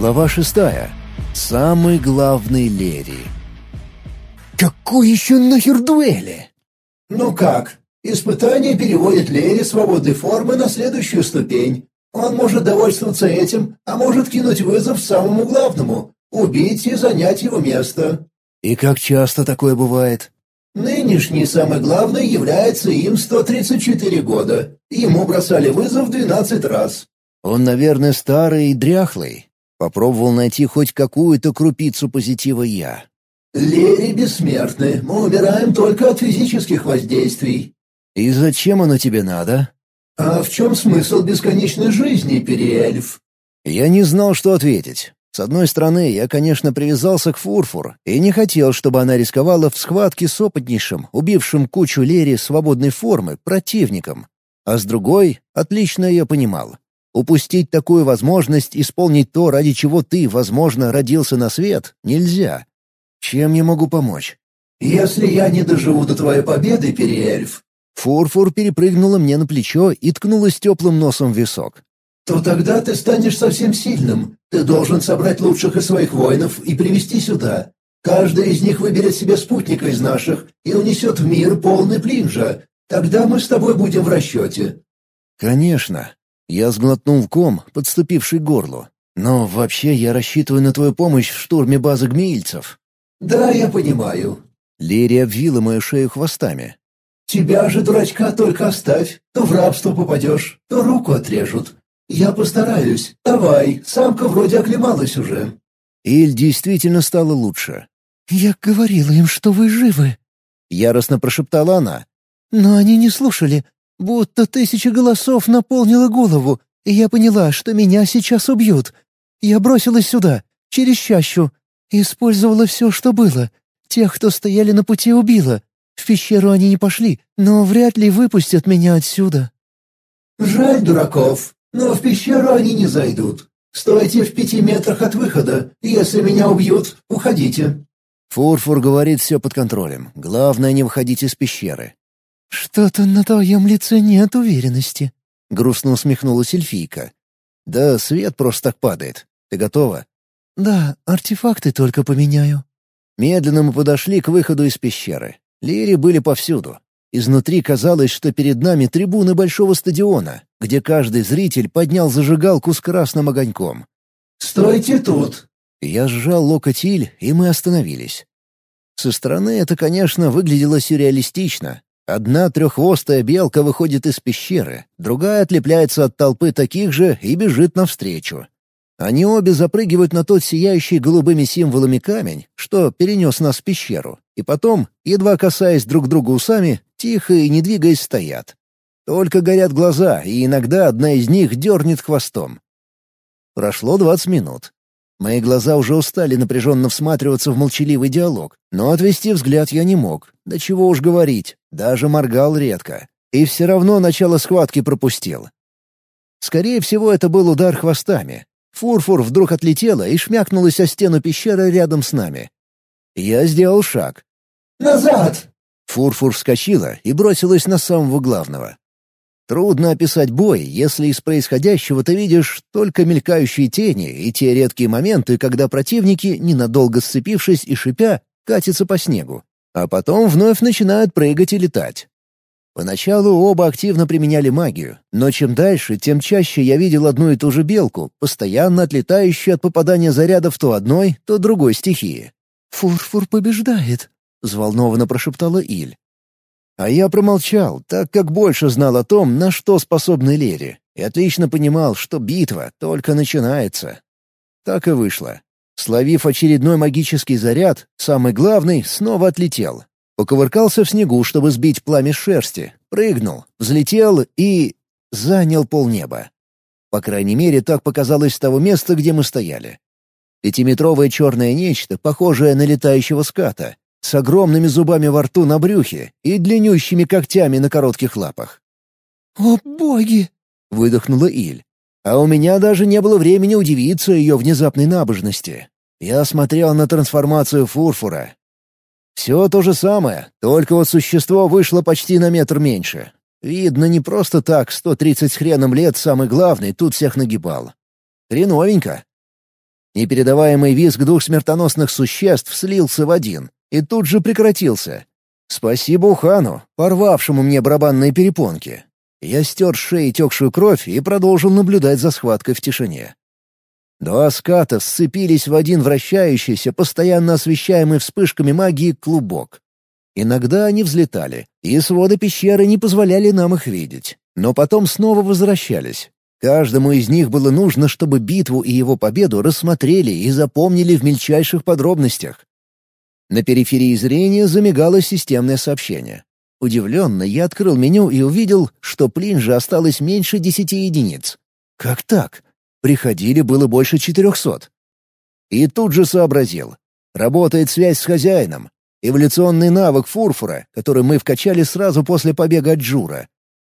Глава шестая. Самый главный Лерий. «Какой еще нахер дуэли?» «Ну как? Испытание переводит Лере свободной формы на следующую ступень. Он может довольствоваться этим, а может кинуть вызов самому главному — убить и занять его место». «И как часто такое бывает?» Нынешний самый главный является им 134 года. Ему бросали вызов 12 раз. Он, наверное, старый и дряхлый. Попробовал найти хоть какую-то крупицу позитива я. Лери бессмертны, мы умираем только от физических воздействий. И зачем оно тебе надо? А в чем смысл бесконечной жизни, переэльф? Я не знал, что ответить. С одной стороны, я, конечно, привязался к Фурфур и не хотел, чтобы она рисковала в схватке с опытнейшим, убившим кучу Лери свободной формы, противником. А с другой, отлично ее понимал. Упустить такую возможность исполнить то, ради чего ты, возможно, родился на свет, нельзя. Чем я могу помочь? «Если я не доживу до твоей победы, переэльф...» Фурфур перепрыгнула мне на плечо и ткнулась теплым носом в висок то тогда ты станешь совсем сильным. Ты должен собрать лучших из своих воинов и привести сюда. Каждый из них выберет себе спутника из наших и унесет в мир полный плинжа. Тогда мы с тобой будем в расчете». «Конечно». Я сглотнул ком, подступивший к горлу. «Но вообще я рассчитываю на твою помощь в штурме базы гмеильцев». «Да, я понимаю». Лерия обвила мою шею хвостами. «Тебя же, дурачка, только оставь. То в рабство попадешь, то руку отрежут. «Я постараюсь. Давай, самка вроде оклемалась уже». Иль действительно стала лучше. «Я говорила им, что вы живы», — яростно прошептала она. «Но они не слушали. Будто тысяча голосов наполнила голову, и я поняла, что меня сейчас убьют. Я бросилась сюда, через чащу. Использовала все, что было. Тех, кто стояли на пути, убила. В пещеру они не пошли, но вряд ли выпустят меня отсюда». «Жаль дураков. Но в пещеру они не зайдут. Стойте в пяти метрах от выхода. Если меня убьют, уходите». Фурфур говорит все под контролем. Главное, не выходить из пещеры. «Что-то на твоем лице нет уверенности», — грустно усмехнулась эльфийка. «Да свет просто так падает. Ты готова?» «Да, артефакты только поменяю». Медленно мы подошли к выходу из пещеры. Лири были повсюду. Изнутри казалось, что перед нами трибуны большого стадиона, где каждый зритель поднял зажигалку с красным огоньком. «Стойте тут!» Я сжал локоть Иль, и мы остановились. Со стороны это, конечно, выглядело сюрреалистично. Одна треххвостая белка выходит из пещеры, другая отлепляется от толпы таких же и бежит навстречу. Они обе запрыгивают на тот сияющий голубыми символами камень, что перенес нас в пещеру, и потом, едва касаясь друг друга усами, тихо и не двигаясь стоят. Только горят глаза, и иногда одна из них дернет хвостом. Прошло двадцать минут. Мои глаза уже устали напряженно всматриваться в молчаливый диалог, но отвести взгляд я не мог. Да чего уж говорить, даже моргал редко. И все равно начало схватки пропустил. Скорее всего, это был удар хвостами, Фурфур вдруг отлетела и шмякнулась о стену пещеры рядом с нами. Я сделал шаг. «Назад!» Фурфур вскочила и бросилась на самого главного. Трудно описать бой, если из происходящего ты видишь только мелькающие тени и те редкие моменты, когда противники, ненадолго сцепившись и шипя, катятся по снегу, а потом вновь начинают прыгать и летать. Поначалу оба активно применяли магию, но чем дальше, тем чаще я видел одну и ту же белку, постоянно отлетающую от попадания зарядов то одной, то другой стихии. «Фурфур побеждает», — взволнованно прошептала Иль. А я промолчал, так как больше знал о том, на что способны Лери, и отлично понимал, что битва только начинается. Так и вышло. Словив очередной магический заряд, самый главный снова отлетел, Покувыркался в снегу, чтобы сбить пламя шерсти, прыгнул, взлетел и... занял полнеба. По крайней мере, так показалось с того места, где мы стояли. Пятиметровое черное нечто, похожее на летающего ската, с огромными зубами во рту на брюхе и длиннющими когтями на коротких лапах. «О, боги!» — выдохнула Иль. А у меня даже не было времени удивиться ее внезапной набожности. Я смотрел на трансформацию Фурфура, все то же самое, только вот существо вышло почти на метр меньше. Видно, не просто так 130 с хреном лет самый главный тут всех нагибал. Хреновенько. Непередаваемый визг двух смертоносных существ слился в один и тут же прекратился. Спасибо Ухану, порвавшему мне барабанные перепонки. Я стер с шеи текшую кровь и продолжил наблюдать за схваткой в тишине. Два ската сцепились в один вращающийся, постоянно освещаемый вспышками магии клубок. Иногда они взлетали, и своды пещеры не позволяли нам их видеть, но потом снова возвращались. Каждому из них было нужно, чтобы битву и его победу рассмотрели и запомнили в мельчайших подробностях. На периферии зрения замигало системное сообщение. Удивленно я открыл меню и увидел, что плинжа осталось меньше десяти единиц. Как так? Приходили было больше четырехсот. И тут же сообразил. Работает связь с хозяином. Эволюционный навык фурфура, который мы вкачали сразу после побега от Джура.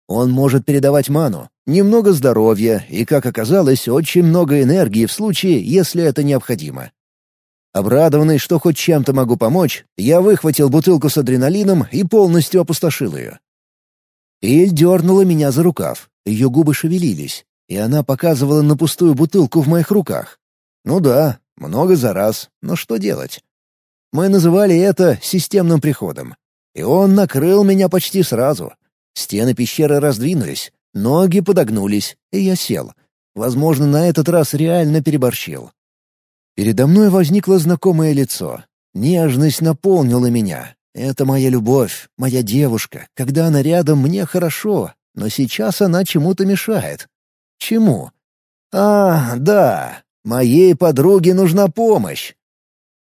Он может передавать ману, немного здоровья и, как оказалось, очень много энергии в случае, если это необходимо. Обрадованный, что хоть чем-то могу помочь, я выхватил бутылку с адреналином и полностью опустошил ее. Иль дернула меня за рукав, ее губы шевелились и она показывала на пустую бутылку в моих руках. Ну да, много за раз, но что делать? Мы называли это системным приходом. И он накрыл меня почти сразу. Стены пещеры раздвинулись, ноги подогнулись, и я сел. Возможно, на этот раз реально переборщил. Передо мной возникло знакомое лицо. Нежность наполнила меня. Это моя любовь, моя девушка. Когда она рядом, мне хорошо, но сейчас она чему-то мешает. Чему? А, да, моей подруге нужна помощь.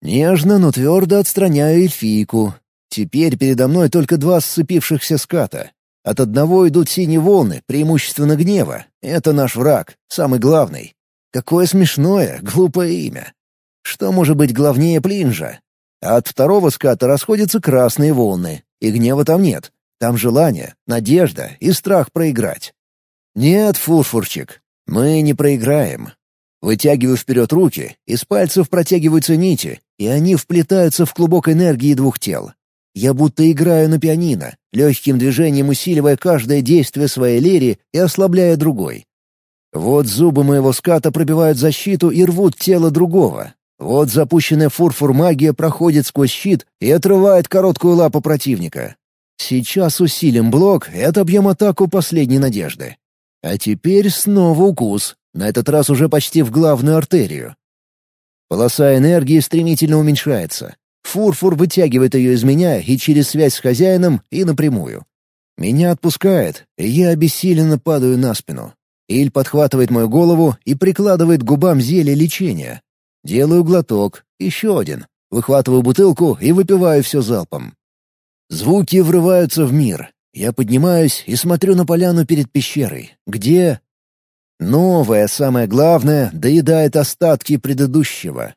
Нежно, но твердо отстраняю эльфийку. Теперь передо мной только два сцепившихся ската. От одного идут синие волны, преимущественно гнева. Это наш враг, самый главный. Какое смешное, глупое имя. Что может быть главнее Плинжа? От второго ската расходятся красные волны, и гнева там нет. Там желание, надежда и страх проиграть. «Нет, фурфурчик, мы не проиграем». Вытягиваю вперед руки, из пальцев протягиваются нити, и они вплетаются в клубок энергии двух тел. Я будто играю на пианино, легким движением усиливая каждое действие своей лири и ослабляя другой. Вот зубы моего ската пробивают защиту и рвут тело другого. Вот запущенная фурфур магия проходит сквозь щит и отрывает короткую лапу противника. Сейчас усилим блок и отобьем атаку последней надежды. А теперь снова укус, на этот раз уже почти в главную артерию. Полоса энергии стремительно уменьшается. Фурфур вытягивает ее из меня и через связь с хозяином, и напрямую. Меня отпускает, и я обессиленно падаю на спину. Иль подхватывает мою голову и прикладывает к губам зелье лечения. Делаю глоток, еще один. Выхватываю бутылку и выпиваю все залпом. Звуки врываются в мир, я поднимаюсь и смотрю на поляну перед пещерой, где... Новое, самое главное, доедает остатки предыдущего.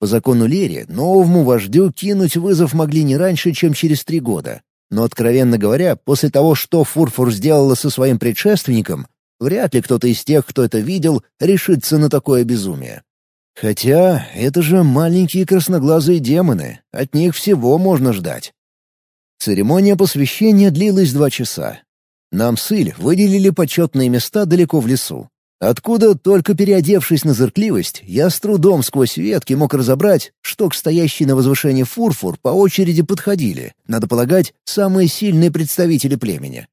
По закону Лери, новому вождю кинуть вызов могли не раньше, чем через три года. Но, откровенно говоря, после того, что Фурфур сделала со своим предшественником, вряд ли кто-то из тех, кто это видел, решится на такое безумие. Хотя это же маленькие красноглазые демоны, от них всего можно ждать. Церемония посвящения длилась два часа. Нам с Иль выделили почетные места далеко в лесу. Откуда, только переодевшись на зыркливость, я с трудом сквозь ветки мог разобрать, что к стоящей на возвышении фурфур по очереди подходили, надо полагать, самые сильные представители племени.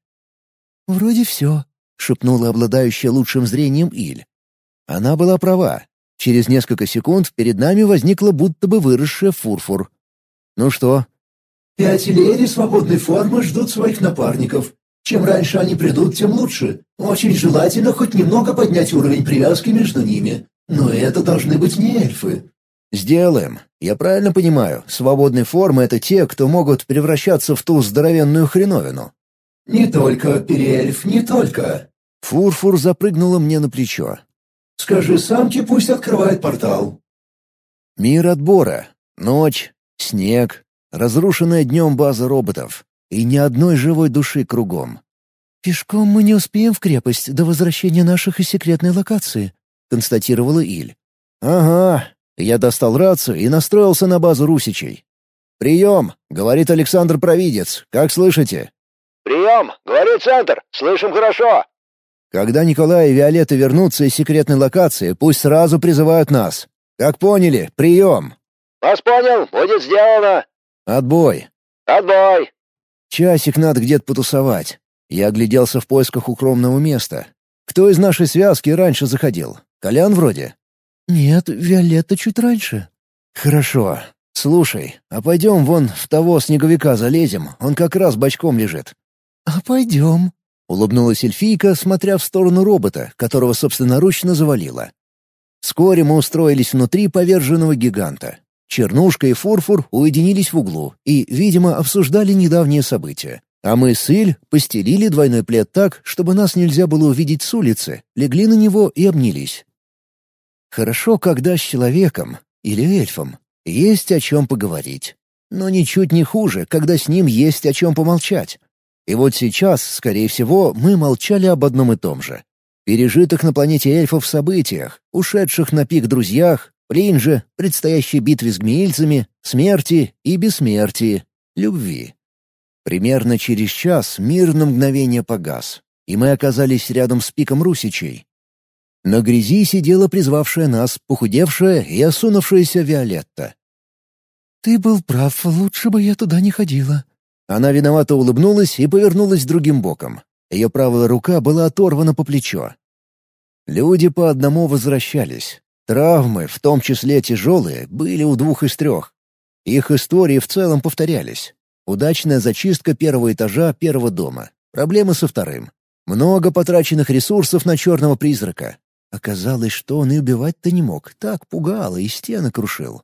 «Вроде все», — шепнула обладающая лучшим зрением Иль. Она была права. Через несколько секунд перед нами возникла будто бы выросшая фурфур. «Ну что, Пять леди свободной формы ждут своих напарников. Чем раньше они придут, тем лучше. Очень желательно хоть немного поднять уровень привязки между ними. Но это должны быть не эльфы». «Сделаем. Я правильно понимаю, свободной формы — это те, кто могут превращаться в ту здоровенную хреновину?» «Не только, переэльф, не только». Фурфур запрыгнула мне на плечо. «Скажи самке, пусть открывает портал». Мир отбора. Ночь, снег, разрушенная днем база роботов, и ни одной живой души кругом. «Пешком мы не успеем в крепость до возвращения наших из секретной локации», — констатировала Иль. «Ага». Я достал рацию и настроился на базу русичей. «Прием!» — говорит Александр Провидец. «Как слышите?» «Прием! Говорит центр! Слышим хорошо!» Когда Николай и Виолетта вернутся из секретной локации, пусть сразу призывают нас. Как поняли, прием!» «Вас понял, будет сделано!» «Отбой!» «Отбой!» «Часик надо где-то потусовать». Я огляделся в поисках укромного места. Кто из нашей связки раньше заходил? Колян вроде? «Нет, Виолетта чуть раньше». «Хорошо. Слушай, а пойдем вон в того снеговика залезем, он как раз бочком лежит». «А пойдем», — улыбнулась эльфийка, смотря в сторону робота, которого собственноручно завалила. Вскоре мы устроились внутри поверженного гиганта. Чернушка и Фурфур уединились в углу и, видимо, обсуждали недавние события. А мы с Иль постелили двойной плед так, чтобы нас нельзя было увидеть с улицы, легли на него и обнялись. Хорошо, когда с человеком, или эльфом, есть о чем поговорить. Но ничуть не хуже, когда с ним есть о чем помолчать. И вот сейчас, скорее всего, мы молчали об одном и том же. Пережитых на планете эльфов событиях, ушедших на пик друзьях, Плинже, предстоящей битве с гмеильцами, смерти и бессмертии, любви. Примерно через час мир на мгновение погас, и мы оказались рядом с пиком Русичей, на грязи сидела призвавшая нас, похудевшая и осунувшаяся Виолетта. «Ты был прав, лучше бы я туда не ходила». Она виновато улыбнулась и повернулась другим боком. Ее правая рука была оторвана по плечо. Люди по одному возвращались. Травмы, в том числе тяжелые, были у двух из трех. Их истории в целом повторялись. Удачная зачистка первого этажа первого дома. Проблемы со вторым. Много потраченных ресурсов на черного призрака. Оказалось, что он и убивать-то не мог, так пугало и стены крушил.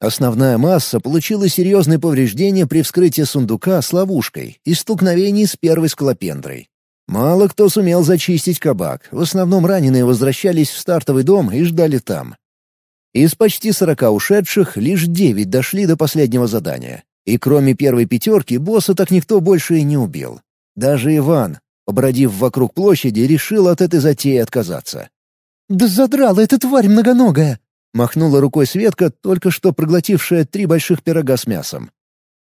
Основная масса получила серьезные повреждения при вскрытии сундука с ловушкой и столкновении с первой скалопендрой. Мало кто сумел зачистить кабак, в основном раненые возвращались в стартовый дом и ждали там. Из почти сорока ушедших лишь девять дошли до последнего задания. И кроме первой пятерки босса так никто больше и не убил. Даже Иван, побродив вокруг площади, решил от этой затеи отказаться. «Да задрала эта тварь многоногая!» — махнула рукой Светка, только что проглотившая три больших пирога с мясом.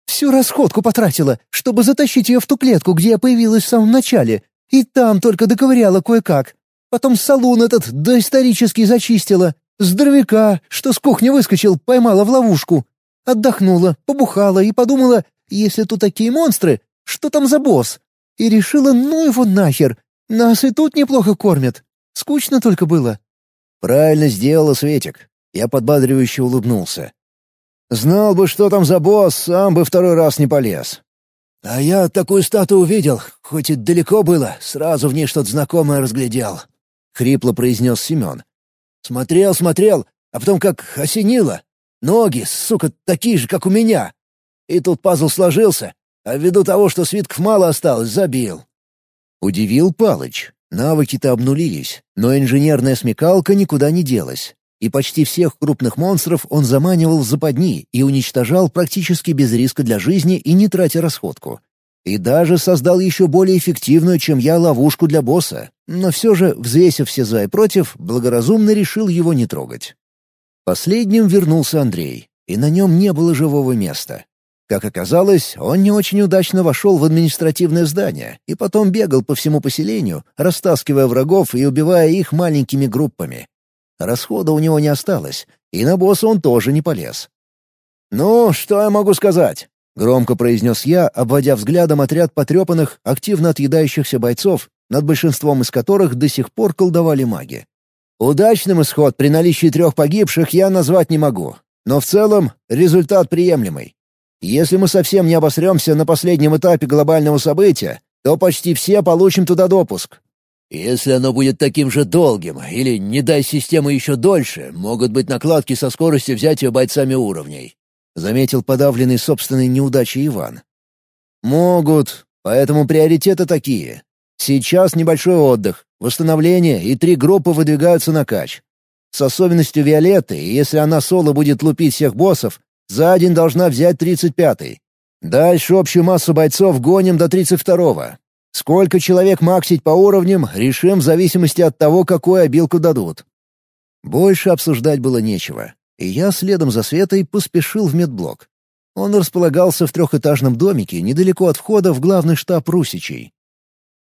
«Всю расходку потратила, чтобы затащить ее в ту клетку, где я появилась в самом начале, и там только доковыряла кое-как. Потом салун этот доисторический зачистила. Здоровяка, что с кухни выскочил, поймала в ловушку. Отдохнула, побухала и подумала, если тут такие монстры, что там за босс? И решила, ну его нахер, нас и тут неплохо кормят. Скучно только было». «Правильно сделала, Светик». Я подбадривающе улыбнулся. «Знал бы, что там за босс, сам бы второй раз не полез». «А я такую статую увидел, хоть и далеко было, сразу в ней что-то знакомое разглядел», — хрипло произнес Семен. «Смотрел, смотрел, а потом как осенило. Ноги, сука, такие же, как у меня. И тут пазл сложился, а ввиду того, что свитков мало осталось, забил». Удивил Палыч. Навыки-то обнулились, но инженерная смекалка никуда не делась. И почти всех крупных монстров он заманивал в западни и уничтожал практически без риска для жизни и не тратя расходку. И даже создал еще более эффективную, чем я, ловушку для босса. Но все же, взвесив все за и против, благоразумно решил его не трогать. Последним вернулся Андрей, и на нем не было живого места. Как оказалось, он не очень удачно вошел в административное здание и потом бегал по всему поселению, растаскивая врагов и убивая их маленькими группами. Расхода у него не осталось, и на босса он тоже не полез. «Ну, что я могу сказать?» — громко произнес я, обводя взглядом отряд потрепанных, активно отъедающихся бойцов, над большинством из которых до сих пор колдовали маги. Удачным исход при наличии трех погибших я назвать не могу, но в целом результат приемлемый. Если мы совсем не обосремся на последнем этапе глобального события, то почти все получим туда допуск. Если оно будет таким же долгим, или, не дай система еще дольше, могут быть накладки со скоростью взятия бойцами уровней», — заметил подавленный собственной неудачей Иван. «Могут, поэтому приоритеты такие. Сейчас небольшой отдых, восстановление, и три группы выдвигаются на кач. С особенностью Виолетты, если она соло будет лупить всех боссов, за день должна взять тридцать пятый. Дальше общую массу бойцов гоним до тридцать второго. Сколько человек максить по уровням, решим в зависимости от того, какую обилку дадут. Больше обсуждать было нечего, и я следом за Светой поспешил в медблок. Он располагался в трехэтажном домике недалеко от входа в главный штаб Русичей.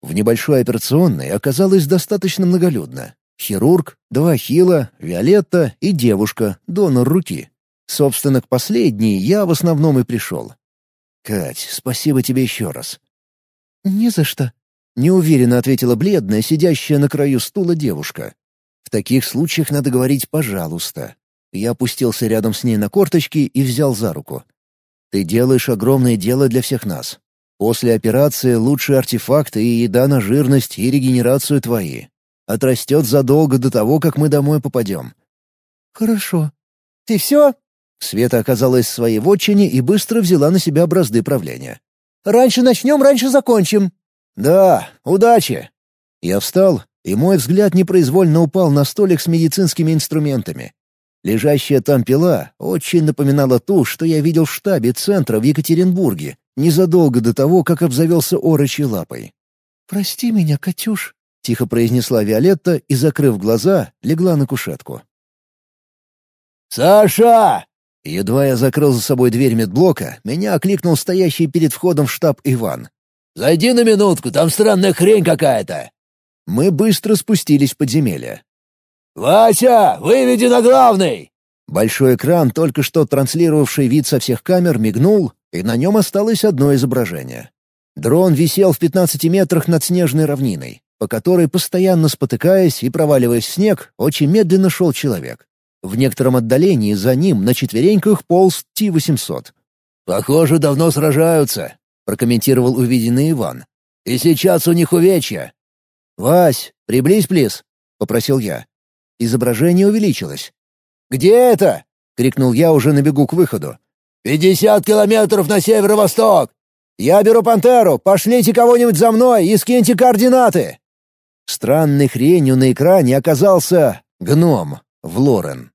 В небольшой операционной оказалось достаточно многолюдно. Хирург, два хила, Виолетта и девушка, донор руки. Собственно, к последней я в основном и пришел. «Кать, спасибо тебе еще раз». «Не за что», — неуверенно ответила бледная, сидящая на краю стула девушка. «В таких случаях надо говорить «пожалуйста». Я опустился рядом с ней на корточки и взял за руку. «Ты делаешь огромное дело для всех нас. После операции лучшие артефакты и еда на жирность и регенерацию твои. Отрастет задолго до того, как мы домой попадем». «Хорошо». «Ты все?» Света оказалась в своей вотчине и быстро взяла на себя бразды правления. «Раньше начнем, раньше закончим». «Да, удачи!» Я встал, и мой взгляд непроизвольно упал на столик с медицинскими инструментами. Лежащая там пила очень напоминала ту, что я видел в штабе центра в Екатеринбурге, незадолго до того, как обзавелся орочей лапой. «Прости меня, Катюш», — тихо произнесла Виолетта и, закрыв глаза, легла на кушетку. «Саша!» Едва я закрыл за собой дверь медблока, меня окликнул стоящий перед входом в штаб Иван. «Зайди на минутку, там странная хрень какая-то!» Мы быстро спустились в подземелье. «Вася, выведи на главный!» Большой экран, только что транслировавший вид со всех камер, мигнул, и на нем осталось одно изображение. Дрон висел в 15 метрах над снежной равниной, по которой, постоянно спотыкаясь и проваливаясь в снег, очень медленно шел человек. В некотором отдалении за ним на четвереньках полз Ти-800. «Похоже, давно сражаются», — прокомментировал увиденный Иван. «И сейчас у них увечья». «Вась, приблизь, плиз», — попросил я. Изображение увеличилось. «Где это?» — крикнул я уже на бегу к выходу. «Пятьдесят километров на северо-восток!» «Я беру пантеру! Пошлите кого-нибудь за мной и скиньте координаты!» Странной хренью на экране оказался гном в Лорен.